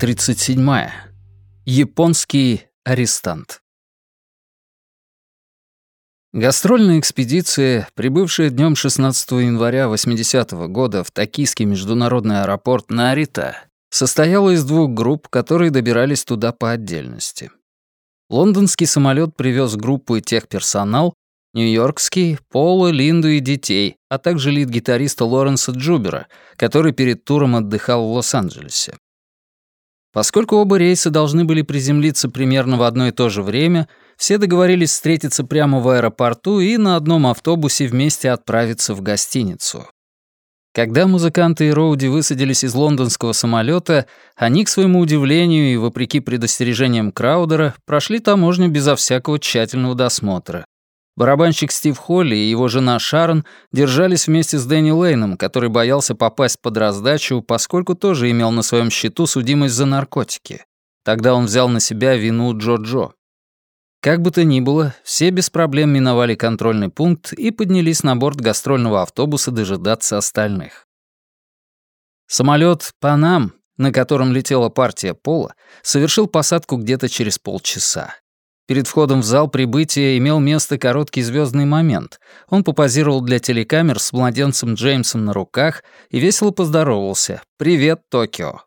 Глава 37. Японский арестант. Гастрольная экспедиция, прибывшая днем 16 января 80 -го года в Токийский международный аэропорт Нарита, состояла из двух групп, которые добирались туда по отдельности. Лондонский самолет привез группу и техперсонал, Нью-Йоркский — Пола, Линду и детей, а также лид-гитариста Лоренса Джубера, который перед туром отдыхал в Лос-Анджелесе. Поскольку оба рейса должны были приземлиться примерно в одно и то же время, все договорились встретиться прямо в аэропорту и на одном автобусе вместе отправиться в гостиницу. Когда музыканты и Роуди высадились из лондонского самолета, они, к своему удивлению и вопреки предостережениям Краудера, прошли таможню безо всякого тщательного досмотра. Барабанщик Стив Холли и его жена Шарон держались вместе с Дэнни Лейном, который боялся попасть под раздачу, поскольку тоже имел на своем счету судимость за наркотики. Тогда он взял на себя вину Джо-Джо. Как бы то ни было, все без проблем миновали контрольный пункт и поднялись на борт гастрольного автобуса дожидаться остальных. Самолет «Панам», на котором летела партия Пола, совершил посадку где-то через полчаса. Перед входом в зал прибытия имел место короткий звездный момент. Он попозировал для телекамер с младенцем Джеймсом на руках и весело поздоровался. «Привет, Токио!»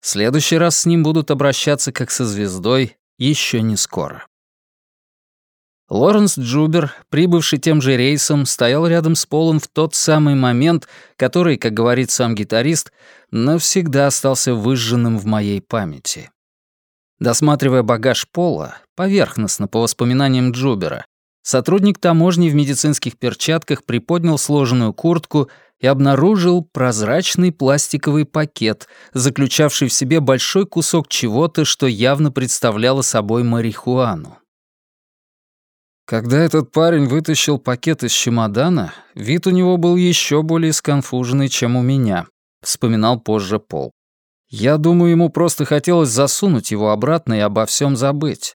В следующий раз с ним будут обращаться как со звездой еще не скоро. Лоренс Джубер, прибывший тем же рейсом, стоял рядом с Полом в тот самый момент, который, как говорит сам гитарист, навсегда остался выжженным в моей памяти. Досматривая багаж Пола, поверхностно, по воспоминаниям Джубера, сотрудник таможни в медицинских перчатках приподнял сложенную куртку и обнаружил прозрачный пластиковый пакет, заключавший в себе большой кусок чего-то, что явно представляло собой марихуану. Когда этот парень вытащил пакет из чемодана, вид у него был еще более сконфуженный, чем у меня, вспоминал позже Пол. Я думаю, ему просто хотелось засунуть его обратно и обо всем забыть.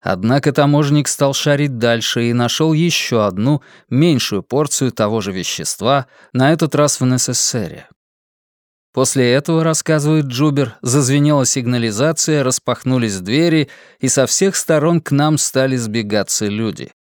Однако таможенник стал шарить дальше и нашел еще одну, меньшую порцию того же вещества, на этот раз в НССР. После этого, рассказывает Джубер, зазвенела сигнализация, распахнулись двери, и со всех сторон к нам стали сбегаться люди.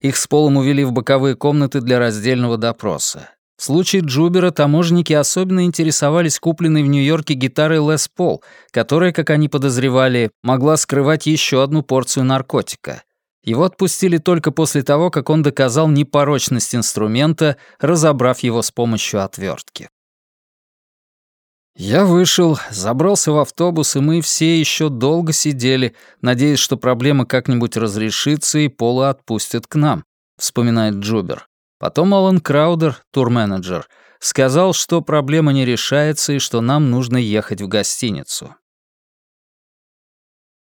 Их с полом увели в боковые комнаты для раздельного допроса. В случае Джубера таможенники особенно интересовались купленной в Нью-Йорке гитарой Лес Пол, которая, как они подозревали, могла скрывать еще одну порцию наркотика. Его отпустили только после того, как он доказал непорочность инструмента, разобрав его с помощью отвертки. Я вышел, забрался в автобус, и мы все еще долго сидели, надеясь, что проблема как-нибудь разрешится и Пола отпустят к нам, вспоминает Джубер. Потом Алан Краудер, турменеджер, сказал, что проблема не решается и что нам нужно ехать в гостиницу.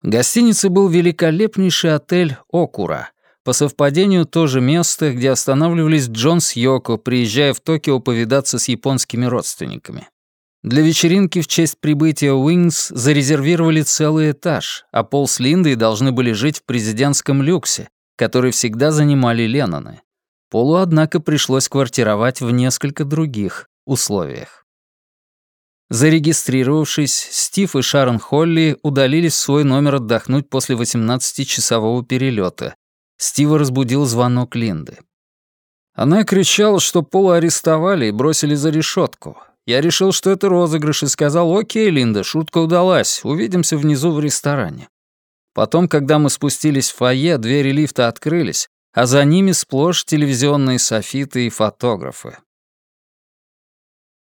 В гостинице был великолепнейший отель «Окура», по совпадению то же место, где останавливались Джон с Йоко, приезжая в Токио повидаться с японскими родственниками. Для вечеринки в честь прибытия Уингс зарезервировали целый этаж, а Пол с Линдой должны были жить в президентском люксе, который всегда занимали Ленноны. Полу, однако, пришлось квартировать в несколько других условиях. Зарегистрировавшись, Стив и Шарон Холли удалились в свой номер отдохнуть после 18-часового перелета. Стива разбудил звонок Линды. Она кричала, что Пола арестовали и бросили за решетку. Я решил, что это розыгрыш, и сказал, «Окей, Линда, шутка удалась, увидимся внизу в ресторане». Потом, когда мы спустились в фойе, двери лифта открылись, а за ними сплошь телевизионные софиты и фотографы.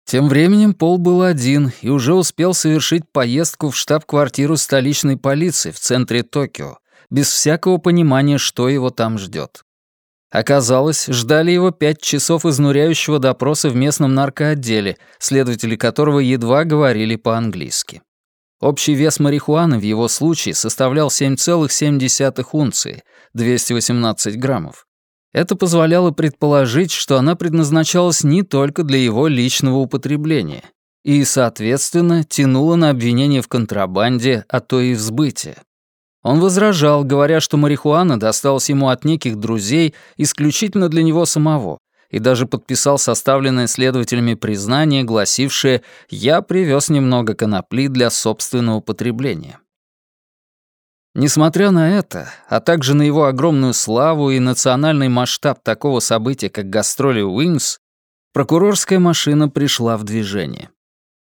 Тем временем Пол был один и уже успел совершить поездку в штаб-квартиру столичной полиции в центре Токио, без всякого понимания, что его там ждет. Оказалось, ждали его пять часов изнуряющего допроса в местном наркоотделе, следователи которого едва говорили по-английски. Общий вес марихуаны в его случае составлял 7,7 унции, 218 граммов. Это позволяло предположить, что она предназначалась не только для его личного употребления и, соответственно, тянула на обвинение в контрабанде, а то и в сбытии. Он возражал, говоря, что марихуана досталась ему от неких друзей исключительно для него самого, и даже подписал составленное следователями признание, гласившее «Я привез немного конопли для собственного потребления». Несмотря на это, а также на его огромную славу и национальный масштаб такого события, как гастроли Wings, прокурорская машина пришла в движение.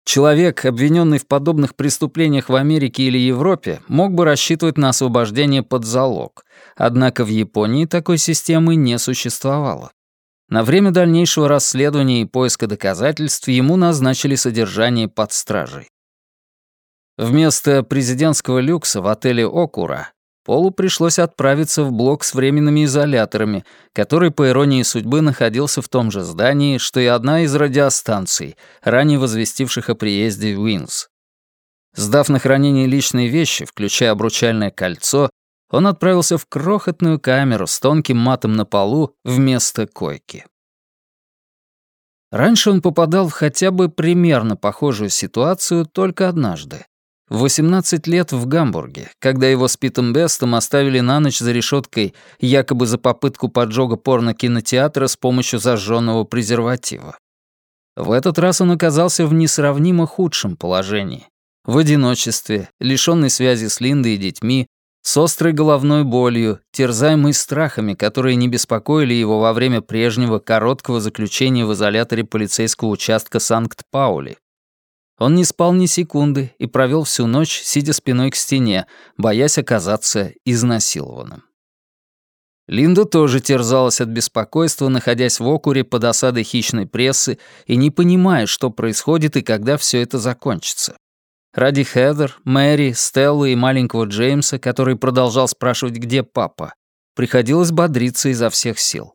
Человек, обвиненный в подобных преступлениях в Америке или Европе, мог бы рассчитывать на освобождение под залог, однако в Японии такой системы не существовало. На время дальнейшего расследования и поиска доказательств ему назначили содержание под стражей. Вместо президентского люкса в отеле «Окура» Полу пришлось отправиться в блок с временными изоляторами, который, по иронии судьбы, находился в том же здании, что и одна из радиостанций, ранее возвестивших о приезде Wings. Сдав на хранение личные вещи, включая обручальное кольцо, он отправился в крохотную камеру с тонким матом на полу вместо койки. Раньше он попадал в хотя бы примерно похожую ситуацию только однажды. В 18 лет в Гамбурге, когда его с Питом Бестом оставили на ночь за решеткой якобы за попытку поджога порно-кинотеатра с помощью зажженного презерватива. В этот раз он оказался в несравнимо худшем положении. В одиночестве, лишённый связи с Линдой и детьми, с острой головной болью, терзаемый страхами, которые не беспокоили его во время прежнего короткого заключения в изоляторе полицейского участка Санкт-Паули. Он не спал ни секунды и провел всю ночь, сидя спиной к стене, боясь оказаться изнасилованным. Линда тоже терзалась от беспокойства, находясь в окуре под осадой хищной прессы и не понимая, что происходит и когда все это закончится. Ради Хедер, Мэри, Стеллы и маленького Джеймса, который продолжал спрашивать, где папа, приходилось бодриться изо всех сил.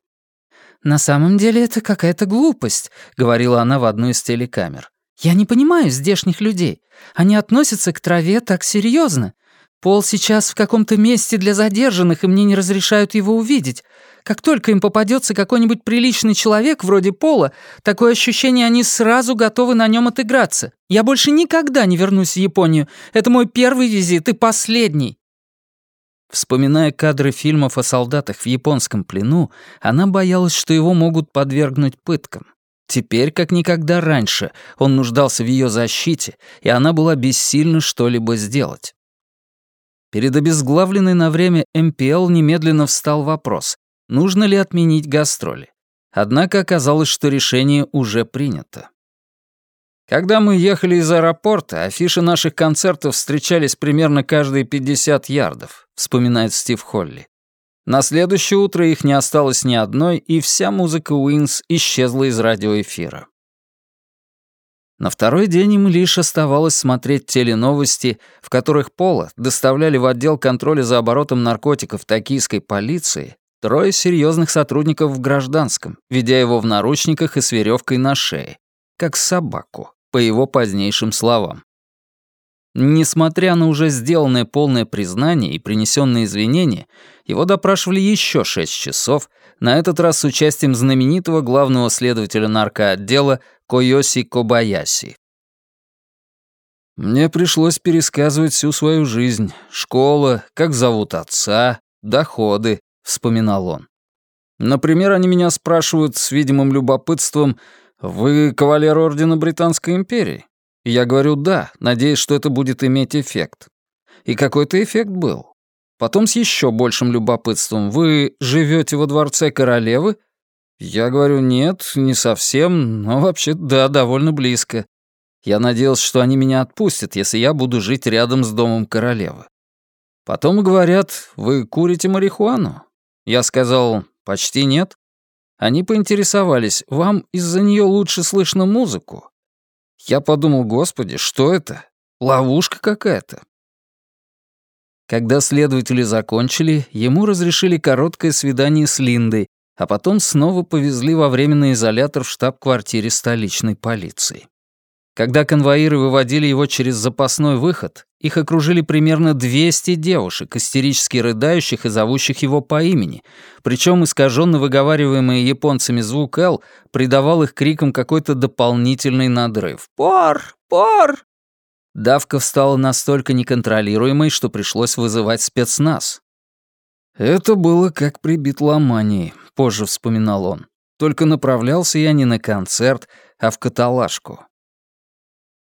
«На самом деле это какая-то глупость», — говорила она в одной из телекамер. Я не понимаю здешних людей. Они относятся к траве так серьезно. Пол сейчас в каком-то месте для задержанных, и мне не разрешают его увидеть. Как только им попадется какой-нибудь приличный человек вроде Пола, такое ощущение, они сразу готовы на нем отыграться. Я больше никогда не вернусь в Японию. Это мой первый визит и последний. Вспоминая кадры фильмов о солдатах в японском плену, она боялась, что его могут подвергнуть пыткам. Теперь, как никогда раньше, он нуждался в ее защите, и она была бессильна что-либо сделать. Перед обезглавленной на время MPL немедленно встал вопрос, нужно ли отменить гастроли. Однако оказалось, что решение уже принято. Когда мы ехали из аэропорта, афиши наших концертов встречались примерно каждые 50 ярдов, вспоминает Стив Холли. На следующее утро их не осталось ни одной, и вся музыка Wings исчезла из радиоэфира. На второй день им лишь оставалось смотреть теленовости, в которых Пола доставляли в отдел контроля за оборотом наркотиков токийской полиции трое серьезных сотрудников в гражданском, ведя его в наручниках и с веревкой на шее, как собаку, по его позднейшим словам. Несмотря на уже сделанное полное признание и принесенные извинения, его допрашивали еще шесть часов, на этот раз с участием знаменитого главного следователя наркоотдела Койоси Кобаяси. Мне пришлось пересказывать всю свою жизнь. Школа, как зовут отца, доходы, вспоминал он. Например, они меня спрашивают с видимым любопытством, «Вы кавалер Ордена Британской империи?» Я говорю «да», надеясь, что это будет иметь эффект. И какой-то эффект был. Потом с еще большим любопытством. «Вы живете во дворце королевы?» Я говорю «нет, не совсем, но вообще да, довольно близко». Я надеялся, что они меня отпустят, если я буду жить рядом с домом королевы. Потом говорят «вы курите марихуану?» Я сказал «почти нет». Они поинтересовались «вам из-за нее лучше слышно музыку?» Я подумал, господи, что это? Ловушка какая-то. Когда следователи закончили, ему разрешили короткое свидание с Линдой, а потом снова повезли во временный изолятор в штаб-квартире столичной полиции. Когда конвоиры выводили его через запасной выход, их окружили примерно 200 девушек, истерически рыдающих и зовущих его по имени, причем искаженно выговариваемый японцами звук «Л» придавал их крикам какой-то дополнительный надрыв. «Пор! Пор!» Давка стала настолько неконтролируемой, что пришлось вызывать спецназ. «Это было как при битломании», — позже вспоминал он. только направлялся я не на концерт, а в каталажку.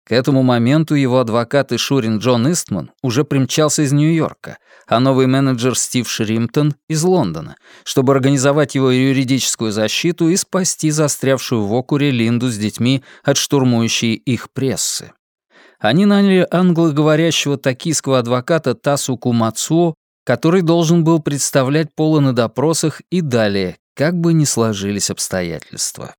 К этому моменту его адвокат и Шурин Джон Истман уже примчался из Нью-Йорка, а новый менеджер Стив Шримптон — из Лондона, чтобы организовать его юридическую защиту и спасти застрявшую в окуре Линду с детьми от штурмующей их прессы. Они наняли англоговорящего токийского адвоката Тасу Кумацуо, который должен был представлять Пола на допросах и далее, как бы ни сложились обстоятельства.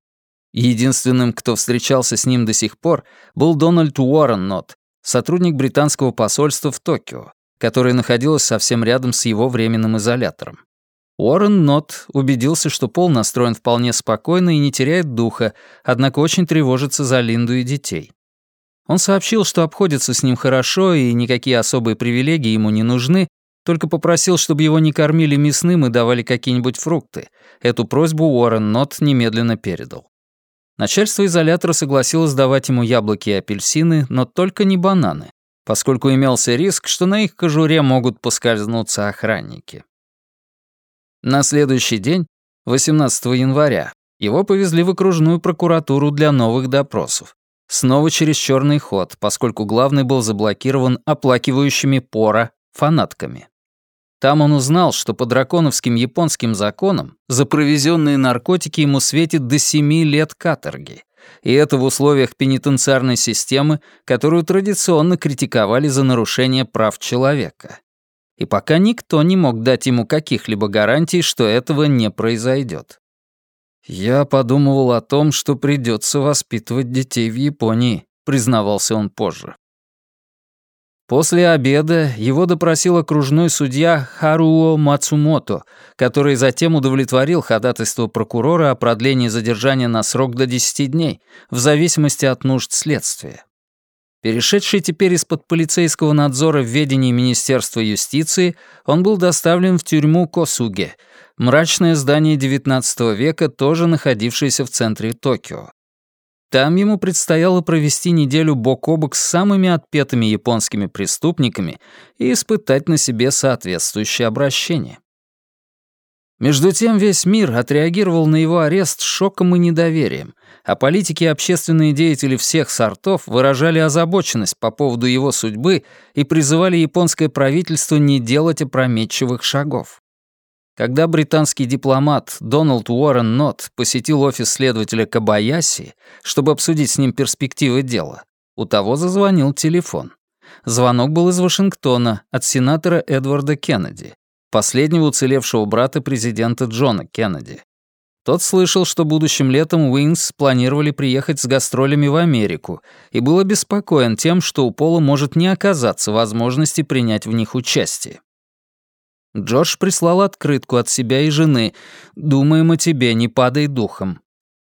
Единственным, кто встречался с ним до сих пор, был Дональд Уорреннот, сотрудник британского посольства в Токио, которое находилось совсем рядом с его временным изолятором. Уоррен Нот убедился, что Пол настроен вполне спокойно и не теряет духа, однако очень тревожится за Линду и детей. Он сообщил, что обходится с ним хорошо и никакие особые привилегии ему не нужны, только попросил, чтобы его не кормили мясным и давали какие-нибудь фрукты. Эту просьбу Уоррен Нот немедленно передал. Начальство изолятора согласилось давать ему яблоки и апельсины, но только не бананы, поскольку имелся риск, что на их кожуре могут поскользнуться охранники. На следующий день, 18 января, его повезли в окружную прокуратуру для новых допросов. Снова через черный ход, поскольку главный был заблокирован оплакивающими пора фанатками. Там он узнал, что по драконовским японским законам за провезенные наркотики ему светит до семи лет каторги. И это в условиях пенитенциарной системы, которую традиционно критиковали за нарушение прав человека. И пока никто не мог дать ему каких-либо гарантий, что этого не произойдет. «Я подумывал о том, что придется воспитывать детей в Японии», признавался он позже. После обеда его допросил окружной судья Харуо Мацумото, который затем удовлетворил ходатайство прокурора о продлении задержания на срок до 10 дней, в зависимости от нужд следствия. Перешедший теперь из-под полицейского надзора в ведении Министерства юстиции, он был доставлен в тюрьму Косуге, мрачное здание XIX века, тоже находившееся в центре Токио. Там ему предстояло провести неделю бок о бок с самыми отпетыми японскими преступниками и испытать на себе соответствующее обращение. Между тем весь мир отреагировал на его арест шоком и недоверием, а политики и общественные деятели всех сортов выражали озабоченность по поводу его судьбы и призывали японское правительство не делать опрометчивых шагов. Когда британский дипломат Дональд Уоррен Нот посетил офис следователя Кабаяси, чтобы обсудить с ним перспективы дела, у того зазвонил телефон. Звонок был из Вашингтона от сенатора Эдварда Кеннеди, последнего уцелевшего брата президента Джона Кеннеди. Тот слышал, что будущим летом Wings планировали приехать с гастролями в Америку и был обеспокоен тем, что у Пола может не оказаться возможности принять в них участие. Джордж прислал открытку от себя и жены. «Думаем о тебе, не падай духом».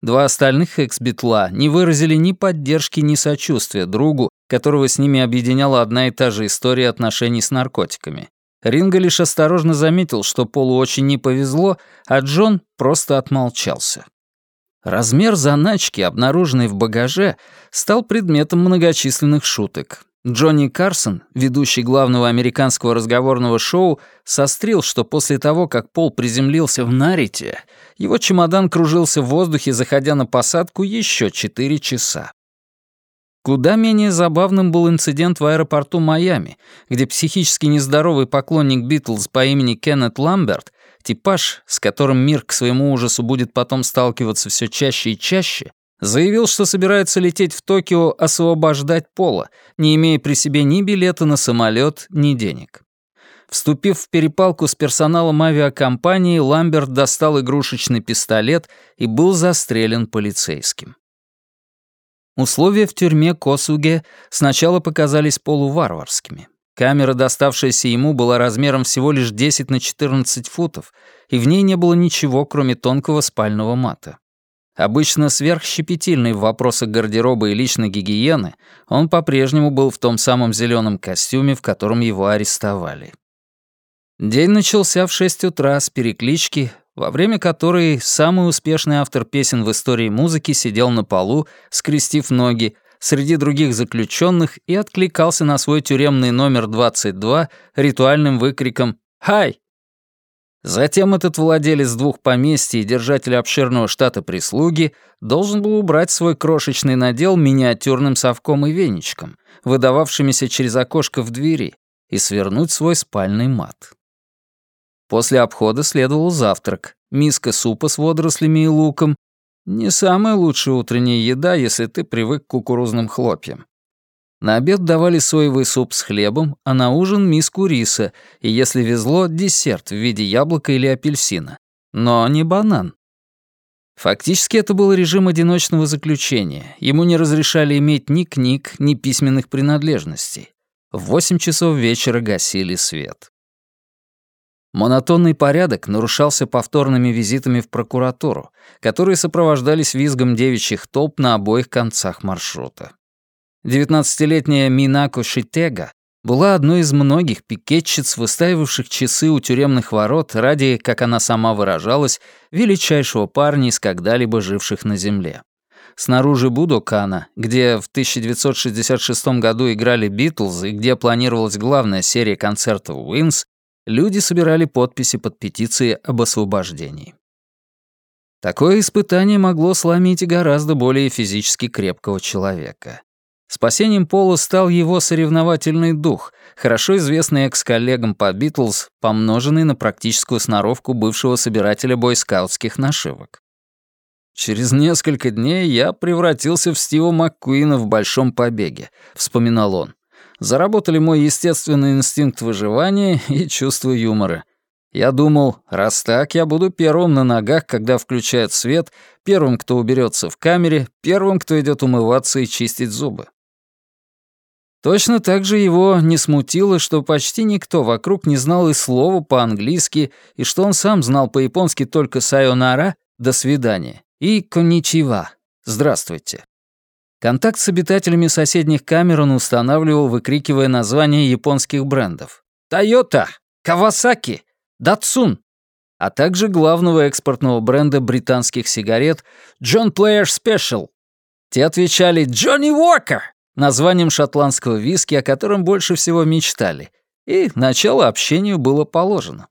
Два остальных экс-битла не выразили ни поддержки, ни сочувствия другу, которого с ними объединяла одна и та же история отношений с наркотиками. Ринго лишь осторожно заметил, что Полу очень не повезло, а Джон просто отмолчался. Размер заначки, обнаруженной в багаже, стал предметом многочисленных шуток. Джонни Карсон, ведущий главного американского разговорного шоу, сострил, что после того, как Пол приземлился в Нарите, его чемодан кружился в воздухе, заходя на посадку еще 4 часа. Куда менее забавным был инцидент в аэропорту Майами, где психически нездоровый поклонник Битлз по имени Кеннет Ламберт, типаж, с которым мир к своему ужасу будет потом сталкиваться все чаще и чаще, Заявил, что собирается лететь в Токио освобождать Пола, не имея при себе ни билета на самолет, ни денег. Вступив в перепалку с персоналом авиакомпании, Ламберт достал игрушечный пистолет и был застрелен полицейским. Условия в тюрьме Косуге сначала показались полуварварскими. Камера, доставшаяся ему, была размером всего лишь 10 на 14 футов, и в ней не было ничего, кроме тонкого спального мата. Обычно сверхщепетильный в вопросах гардероба и личной гигиены, он по-прежнему был в том самом зеленом костюме, в котором его арестовали. День начался в 6 утра с переклички, во время которой самый успешный автор песен в истории музыки сидел на полу, скрестив ноги, среди других заключенных и откликался на свой тюремный номер 22 ритуальным выкриком «Хай!». Затем этот владелец двух поместий и держатель обширного штата прислуги должен был убрать свой крошечный надел миниатюрным совком и веничком, выдававшимися через окошко в двери, и свернуть свой спальный мат. После обхода следовал завтрак, миска супа с водорослями и луком. Не самая лучшая утренняя еда, если ты привык к кукурузным хлопьям. На обед давали соевый суп с хлебом, а на ужин — миску риса, и, если везло, десерт в виде яблока или апельсина. Но не банан. Фактически это был режим одиночного заключения. Ему не разрешали иметь ни книг, ни письменных принадлежностей. В восемь часов вечера гасили свет. Монотонный порядок нарушался повторными визитами в прокуратуру, которые сопровождались визгом девичьих толп на обоих концах маршрута. Девятнадцатилетняя Минако Шитега была одной из многих пикетчиц, выстаивавших часы у тюремных ворот ради, как она сама выражалась, величайшего парня из когда-либо живших на земле. Снаружи Будокана, где в 1966 году играли Битлз и где планировалась главная серия концертов Wings, люди собирали подписи под петицией об освобождении. Такое испытание могло сломить и гораздо более физически крепкого человека. Спасением Пола стал его соревновательный дух, хорошо известный экс-коллегам по Битлз, помноженный на практическую сноровку бывшего собирателя бойскаутских нашивок. «Через несколько дней я превратился в Стива МакКуина в «Большом побеге», — вспоминал он. «Заработали мой естественный инстинкт выживания и чувство юмора. Я думал, раз так, я буду первым на ногах, когда включают свет, первым, кто уберется в камере, первым, кто идет умываться и чистить зубы. Точно так же его не смутило, что почти никто вокруг не знал и слова по-английски, и что он сам знал по-японски только «сайонара» — «до свидания» и «конничива» — «здравствуйте». Контакт с обитателями соседних камер он устанавливал, выкрикивая названия японских брендов. «Тойота», «Кавасаки», «Датсун», а также главного экспортного бренда британских сигарет «Джон Плеер Спешл». Те отвечали «Джонни Уокер», названием шотландского виски, о котором больше всего мечтали, и начало общению было положено.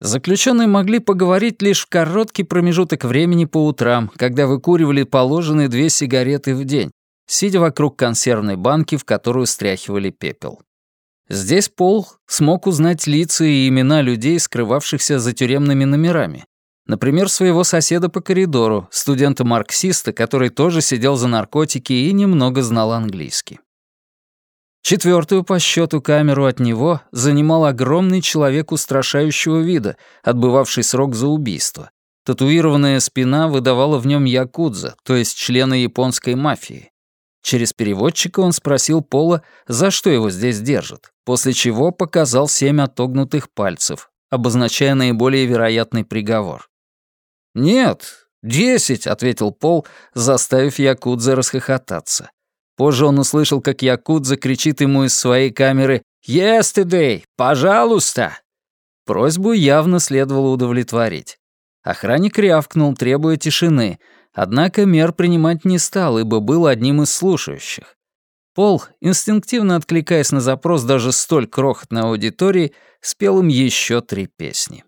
Заключенные могли поговорить лишь в короткий промежуток времени по утрам, когда выкуривали положенные две сигареты в день, сидя вокруг консервной банки, в которую стряхивали пепел. Здесь Пол смог узнать лица и имена людей, скрывавшихся за тюремными номерами, Например, своего соседа по коридору, студента-марксиста, который тоже сидел за наркотики и немного знал английский. Четвертую по счету камеру от него занимал огромный человек устрашающего вида, отбывавший срок за убийство. Татуированная спина выдавала в нем якудза, то есть члена японской мафии. Через переводчика он спросил Пола, за что его здесь держат, после чего показал семь отогнутых пальцев, обозначая наиболее вероятный приговор. «Нет, десять», — ответил Пол, заставив Якудза расхохотаться. Позже он услышал, как Якудза кричит ему из своей камеры «Yesterday! Пожалуйста!». Просьбу явно следовало удовлетворить. Охранник рявкнул, требуя тишины, однако мер принимать не стал, ибо был одним из слушающих. Пол, инстинктивно откликаясь на запрос даже столь крохотной аудитории, спел им еще три песни.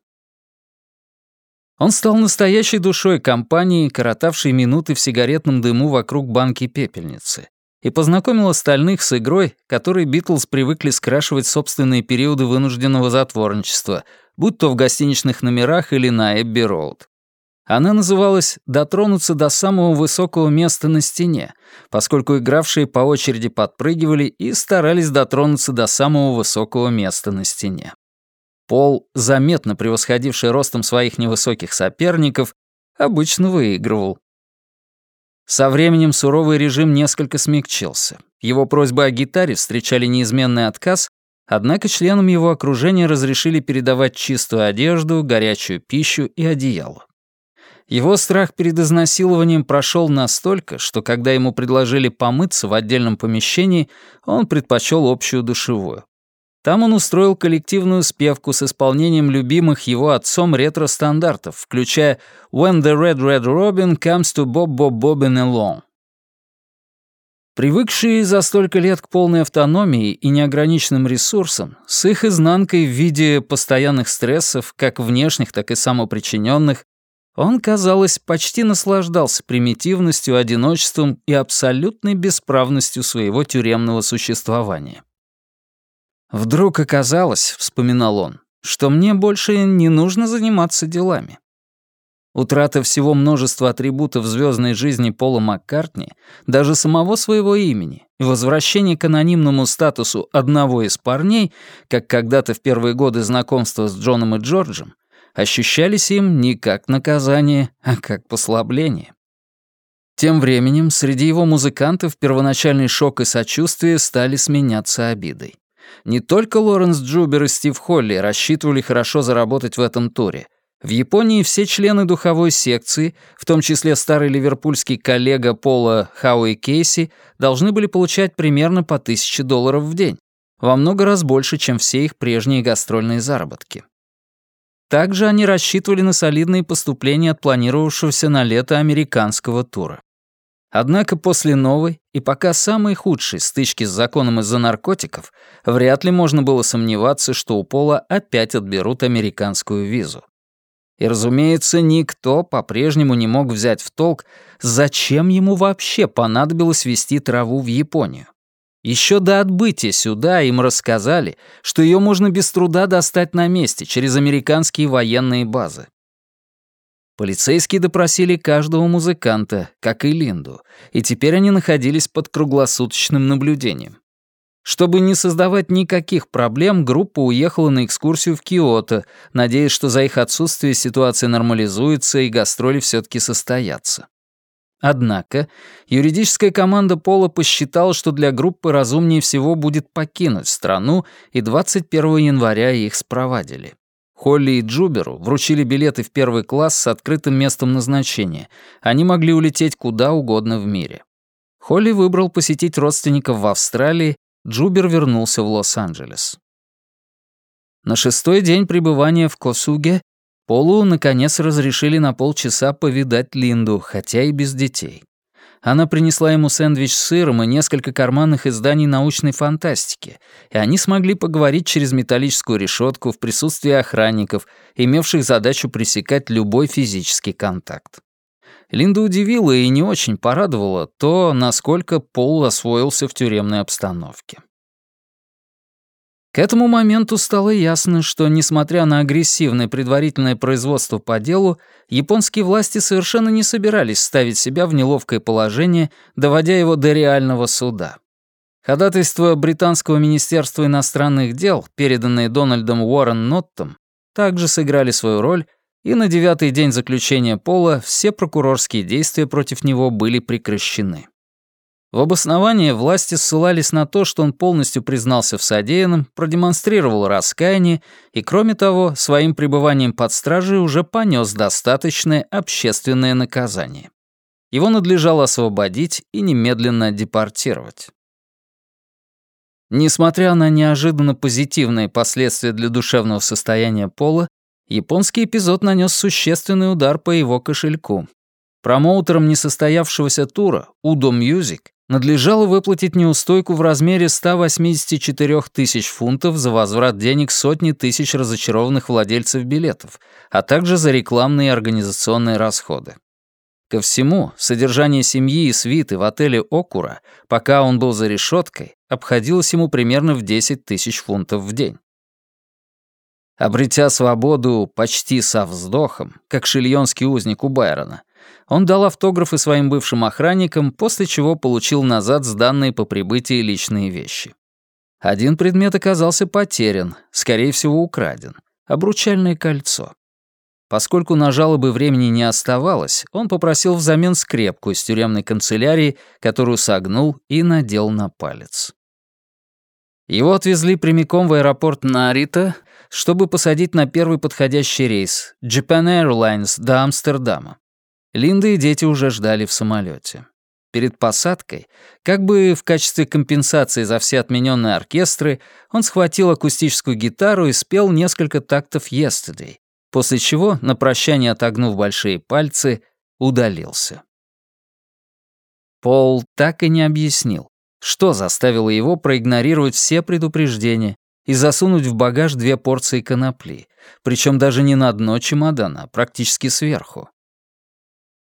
Он стал настоящей душой компании, коротавшей минуты в сигаретном дыму вокруг банки пепельницы, и познакомил остальных с игрой, которой Битлз привыкли скрашивать собственные периоды вынужденного затворничества, будь то в гостиничных номерах или на Эбби-Роуд. Она называлась «Дотронуться до самого высокого места на стене», поскольку игравшие по очереди подпрыгивали и старались дотронуться до самого высокого места на стене. Пол, заметно превосходивший ростом своих невысоких соперников, обычно выигрывал. Со временем суровый режим несколько смягчился. Его просьбы о гитаре встречали неизменный отказ, однако членам его окружения разрешили передавать чистую одежду, горячую пищу и одеяло. Его страх перед изнасилованием прошел настолько, что когда ему предложили помыться в отдельном помещении, он предпочел общую душевую. Там он устроил коллективную спевку с исполнением любимых его отцом ретро-стандартов, включая «When the Red Red Robin comes to Bob Bob Bobbin along». Привыкшие за столько лет к полной автономии и неограниченным ресурсам, с их изнанкой в виде постоянных стрессов, как внешних, так и самопричиненных, он, казалось, почти наслаждался примитивностью, одиночеством и абсолютной бесправностью своего тюремного существования. «Вдруг оказалось, — вспоминал он, — что мне больше не нужно заниматься делами. Утрата всего множества атрибутов звездной жизни Пола Маккартни, даже самого своего имени, и возвращение к анонимному статусу одного из парней, как когда-то в первые годы знакомства с Джоном и Джорджем, ощущались им не как наказание, а как послабление. Тем временем среди его музыкантов первоначальный шок и сочувствие стали сменяться обидой. Не только Лоренс Джубер и Стив Холли рассчитывали хорошо заработать в этом туре — в Японии все члены духовой секции, в том числе старый ливерпульский коллега Пола Хауи Кейси, должны были получать примерно по 1000 долларов в день, во много раз больше, чем все их прежние гастрольные заработки. Также они рассчитывали на солидные поступления от планировавшегося на лето американского тура. Однако после новой и пока самой худшей стычки с законом из-за наркотиков вряд ли можно было сомневаться, что у Пола опять отберут американскую визу. И, разумеется, никто по-прежнему не мог взять в толк, зачем ему вообще понадобилось вести траву в Японию. Еще до отбытия сюда им рассказали, что ее можно без труда достать на месте через американские военные базы. Полицейские допросили каждого музыканта, как и Линду, и теперь они находились под круглосуточным наблюдением. Чтобы не создавать никаких проблем, группа уехала на экскурсию в Киото, надеясь, что за их отсутствие ситуация нормализуется и гастроли все-таки состоятся. Однако юридическая команда Пола посчитала, что для группы разумнее всего будет покинуть страну, и 21 января их спровадили. Холли и Джуберу вручили билеты в первый класс с открытым местом назначения. Они могли улететь куда угодно в мире. Холли выбрал посетить родственников в Австралии, Джубер вернулся в Лос-Анджелес. На шестой день пребывания в Косуге Полу, наконец, разрешили на полчаса повидать Линду, хотя и без детей. Она принесла ему сэндвич с сыром и несколько карманных изданий научной фантастики, и они смогли поговорить через металлическую решетку в присутствии охранников, имевших задачу пресекать любой физический контакт. Линда удивила и не очень порадовала то, насколько Пол освоился в тюремной обстановке. К этому моменту стало ясно, что, несмотря на агрессивное предварительное производство по делу, японские власти совершенно не собирались ставить себя в неловкое положение, доводя его до реального суда. Ходатайства Британского министерства иностранных дел, переданные Дональдом Уоррен Ноттом, также сыграли свою роль, и на девятый день заключения Пола все прокурорские действия против него были прекращены. В обосновании власти ссылались на то, что он полностью признался в содеянном, продемонстрировал раскаяние и, кроме того, своим пребыванием под стражей уже понес достаточное общественное наказание. Его надлежало освободить и немедленно депортировать. Несмотря на неожиданно позитивные последствия для душевного состояния Пола, японский эпизод нанес существенный удар по его кошельку. Промоутерам несостоявшегося тура Udo Music надлежало выплатить неустойку в размере 184 тысяч фунтов за возврат денег сотни тысяч разочарованных владельцев билетов, а также за рекламные и организационные расходы. Ко всему, содержание семьи и свиты в отеле «Окура», пока он был за решеткой, обходилось ему примерно в 10 тысяч фунтов в день. Обретя свободу почти со вздохом, как шильонский узник у Байрона, он дал автографы своим бывшим охранникам, после чего получил назад сданные по прибытии личные вещи. Один предмет оказался потерян, скорее всего, украден — обручальное кольцо. Поскольку на жалобы времени не оставалось, он попросил взамен скрепку из тюремной канцелярии, которую согнул и надел на палец. Его отвезли прямиком в аэропорт Нарита, чтобы посадить на первый подходящий рейс Japan Airlines до Амстердама. Линда и дети уже ждали в самолете. Перед посадкой, как бы в качестве компенсации за все отмененные оркестры, он схватил акустическую гитару и спел несколько тактов «Yesterday», после чего, на прощание отогнув большие пальцы, удалился. Пол так и не объяснил, что заставило его проигнорировать все предупреждения и засунуть в багаж две порции конопли, причем даже не на дно чемодана, а практически сверху.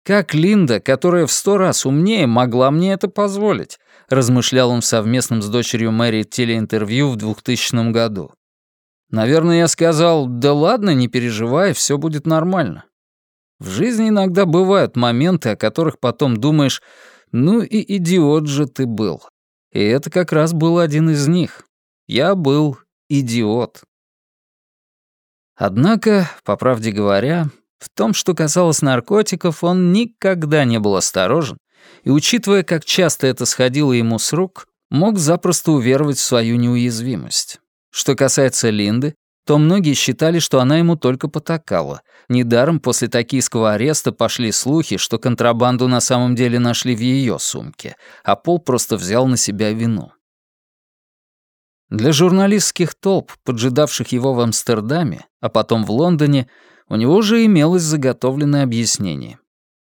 Как Линда, которая в сто раз умнее, могла мне это позволить, размышлял он в совместном с дочерью Мэри телеинтервью в 2000 году. Наверное, я сказал, да ладно, не переживай, все будет нормально. В жизни иногда бывают моменты, о которых потом думаешь, ну и идиот же ты был. И это как раз был один из них. Я был идиот. Однако, по правде говоря, в том, что касалось наркотиков, он никогда не был осторожен, и, учитывая, как часто это сходило ему с рук, мог запросто уверовать в свою неуязвимость. Что касается Линды, то многие считали, что она ему только потакала. Недаром после токийского ареста пошли слухи, что контрабанду на самом деле нашли в ее сумке, а Пол просто взял на себя вину. Для журналистских толп, поджидавших его в Амстердаме, а потом в Лондоне, у него уже имелось заготовленное объяснение.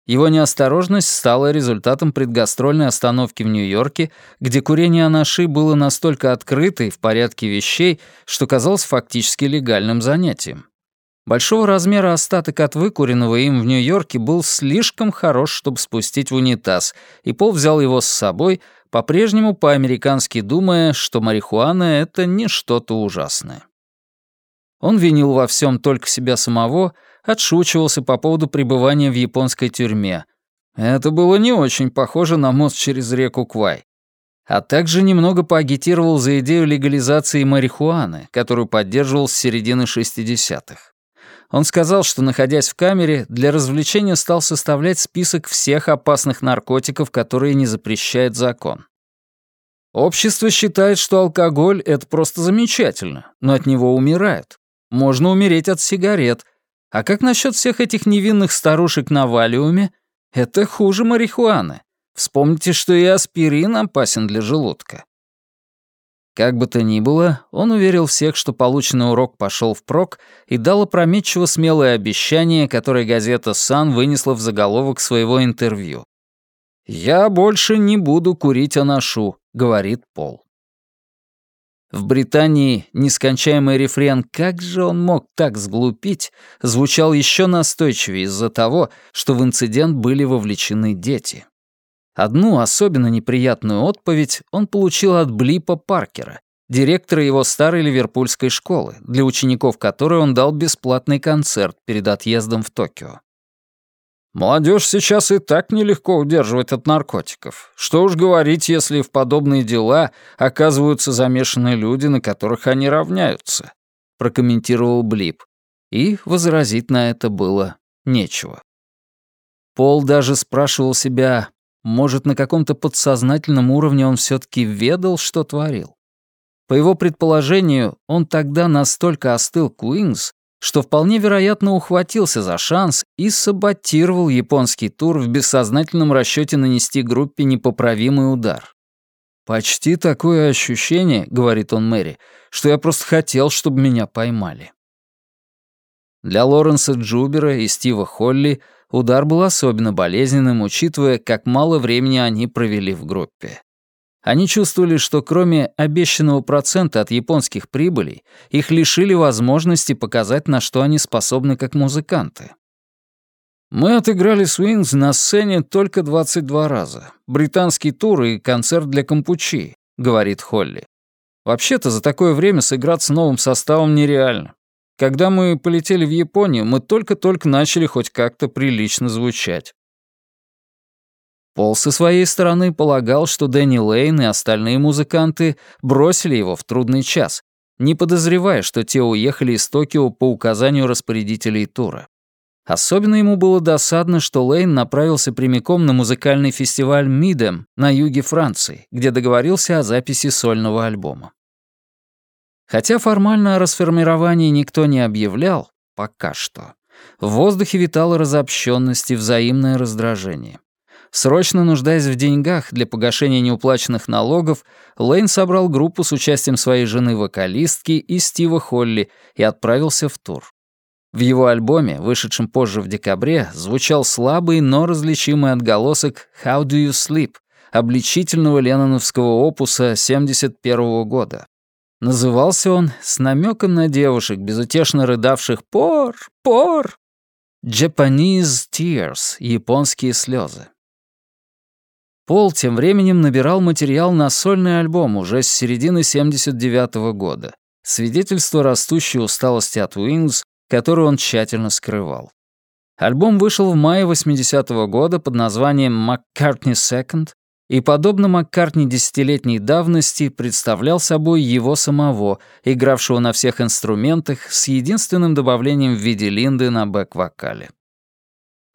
Его неосторожность стала результатом предгастрольной остановки в Нью-Йорке, где курение анаши было настолько открыто и в порядке вещей, что казалось фактически легальным занятием. Большого размера остаток от выкуренного им в Нью-Йорке был слишком хорош, чтобы спустить в унитаз, и Пол взял его с собой, по-прежнему по-американски думая, что марихуана — это не что-то ужасное. Он винил во всем только себя самого — отшучивался по поводу пребывания в японской тюрьме. Это было не очень похоже на мост через реку Квай. А также немного поагитировал за идею легализации марихуаны, которую поддерживал с середины 60-х. Он сказал, что, находясь в камере, для развлечения стал составлять список всех опасных наркотиков, которые не запрещает закон. Общество считает, что алкоголь — это просто замечательно, но от него умирают. Можно умереть от сигарет, а как насчет всех этих невинных старушек на валиуме? Это хуже марихуаны. Вспомните, что и аспирин опасен для желудка. Как бы то ни было, он уверил всех, что полученный урок пошел впрок и дал опрометчиво смелое обещание, которое газета «Сан» вынесла в заголовок своего интервью. «Я больше не буду курить анашу», — говорит Пол. В Британии нескончаемый рефрен «Как же он мог так сглупить?» звучал еще настойчивее из-за того, что в инцидент были вовлечены дети. Одну особенно неприятную отповедь он получил от Блипа Паркера, директора его старой ливерпульской школы, для учеников которой он дал бесплатный концерт перед отъездом в Токио. Молодежь сейчас и так нелегко удерживать от наркотиков. Что уж говорить, если в подобные дела оказываются замешаны люди, на которых они равняются», — прокомментировал Блип. И возразить на это было нечего. Пол даже спрашивал себя, может, на каком-то подсознательном уровне он все таки ведал, что творил. По его предположению, он тогда настолько остыл Куинс, что вполне вероятно ухватился за шанс и саботировал японский тур в бессознательном расчете нанести группе непоправимый удар. «Почти такое ощущение, — говорит он Мэри, — что я просто хотел, чтобы меня поймали». Для Лоренса Джубера и Стива Холли удар был особенно болезненным, учитывая, как мало времени они провели в группе. Они чувствовали, что кроме обещанного процента от японских прибылей, их лишили возможности показать, на что они способны как музыканты. «Мы отыграли Свинс на сцене только 22 раза. Британский тур и концерт для Кампучи», — говорит Холли. «Вообще-то за такое время сыграть с новым составом нереально. Когда мы полетели в Японию, мы только-только начали хоть как-то прилично звучать. Пол со своей стороны полагал, что Дэнни Лейн и остальные музыканты бросили его в трудный час, не подозревая, что те уехали из Токио по указанию распорядителей тура. Особенно ему было досадно, что Лейн направился прямиком на музыкальный фестиваль «Мидем» на юге Франции, где договорился о записи сольного альбома. Хотя формально о расформировании никто не объявлял, пока что, в воздухе витала разобщенность и взаимное раздражение. Срочно нуждаясь в деньгах для погашения неуплаченных налогов, Лейн собрал группу с участием своей жены-вокалистки и Стива Холли и отправился в тур. В его альбоме, вышедшем позже в декабре, звучал слабый, но различимый отголосок «How do you sleep?» обличительного ленноновского опуса 71 года. Назывался он с намеком на девушек, безутешно рыдавших «Пор! Пор!» «Japanese Tears» — японские слезы. Пол тем временем набирал материал на сольный альбом уже с середины 79 -го года, свидетельство растущей усталости от Wings, которую он тщательно скрывал. Альбом вышел в мае 80 -го года под названием «McCartney Second», и, подобно Маккартни десятилетней давности, представлял собой его самого, игравшего на всех инструментах, с единственным добавлением в виде Линды на бэк-вокале.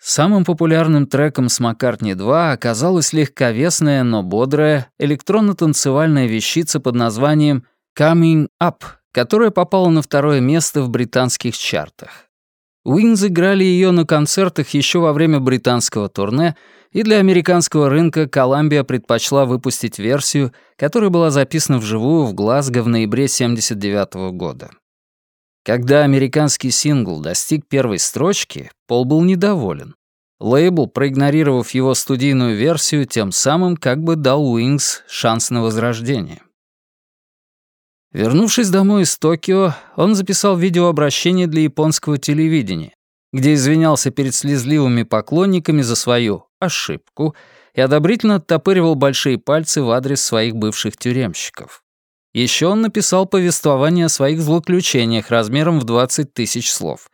Самым популярным треком с Маккартни 2 оказалась легковесная, но бодрая электронно-танцевальная вещица под названием «Coming Up», которая попала на второе место в британских чартах. Уинз играли ее на концертах еще во время британского турне, и для американского рынка Коламбия предпочла выпустить версию, которая была записана вживую в Глазго в ноябре 1979 года. Когда американский сингл достиг первой строчки, Пол был недоволен. Лейбл, проигнорировав его студийную версию, тем самым как бы дал Уинкс шанс на возрождение. Вернувшись домой из Токио, он записал видеообращение для японского телевидения, где извинялся перед слезливыми поклонниками за свою ошибку и одобрительно оттопыривал большие пальцы в адрес своих бывших тюремщиков. Еще он написал повествование о своих злоключениях размером в 20 тысяч слов.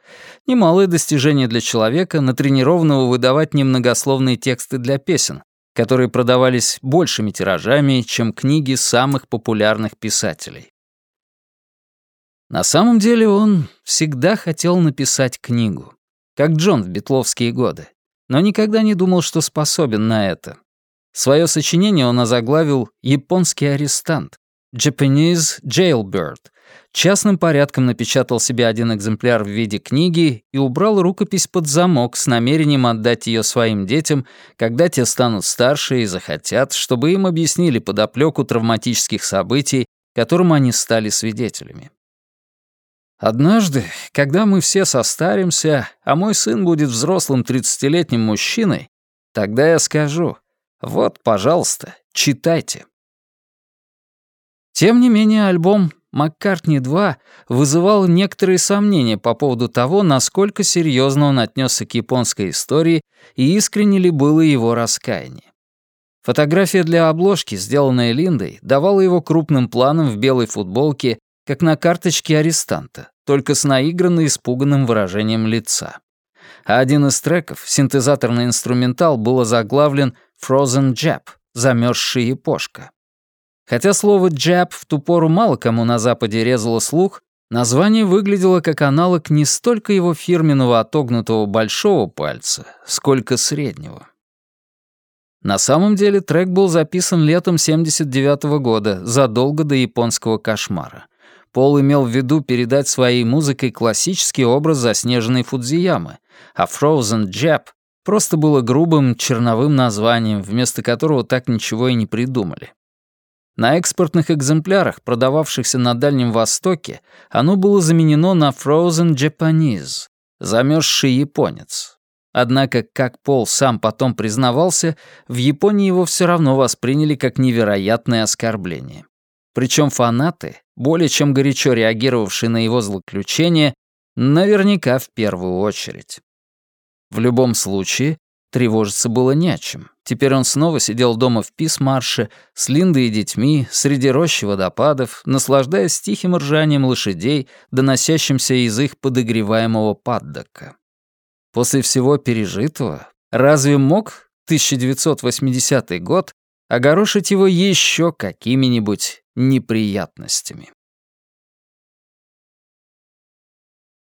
Немалое достижение для человека, натренированного выдавать немногословные тексты для песен, которые продавались большими тиражами, чем книги самых популярных писателей. На самом деле он всегда хотел написать книгу, как Джон в битловские годы, но никогда не думал, что способен на это. Свое сочинение он озаглавил «Японский арестант» Japanese Jailbird. Частным порядком напечатал себе один экземпляр в виде книги и убрал рукопись под замок с намерением отдать ее своим детям, когда те станут старше и захотят, чтобы им объяснили подоплеку травматических событий, которым они стали свидетелями. Однажды, когда мы все состаримся, а мой сын будет взрослым тридцатилетним мужчиной, тогда я скажу, вот, пожалуйста, читайте. Тем не менее, альбом «Маккартни 2» вызывал некоторые сомнения по поводу того, насколько серьезно он отнесся к японской истории и искренне ли было его раскаяние. Фотография для обложки, сделанная Линдой, давала его крупным планом в белой футболке как на карточке арестанта, только с наигранно испуганным выражением лица. А один из треков, синтезаторный инструментал, был заглавлен «Frozen Jab» — «Замерзший япошка». Хотя слово «джаб» в ту пору мало кому на Западе резало слух, название выглядело как аналог не столько его фирменного отогнутого большого пальца, сколько среднего. На самом деле трек был записан летом 79 -го года, задолго до японского кошмара. Пол имел в виду передать своей музыкой классический образ заснеженной Фудзиямы, а Frozen Jab просто было грубым черновым названием, вместо которого так ничего и не придумали. На экспортных экземплярах, продававшихся на Дальнем Востоке, оно было заменено на Frozen Japanese, замерзший японец. Однако, как Пол сам потом признавался, в Японии его все равно восприняли как невероятное оскорбление. Причем фанаты, более чем горячо реагировавшие на его злоключения, наверняка в первую очередь. В любом случае, тревожиться было не о чем. Теперь он снова сидел дома в Писмарше, с Линдой и детьми, среди рощи водопадов, наслаждаясь тихим ржанием лошадей, доносящимся из их подогреваемого паддока. После всего пережитого, разве мог 1980 год огорошить его еще какими-нибудь неприятностями.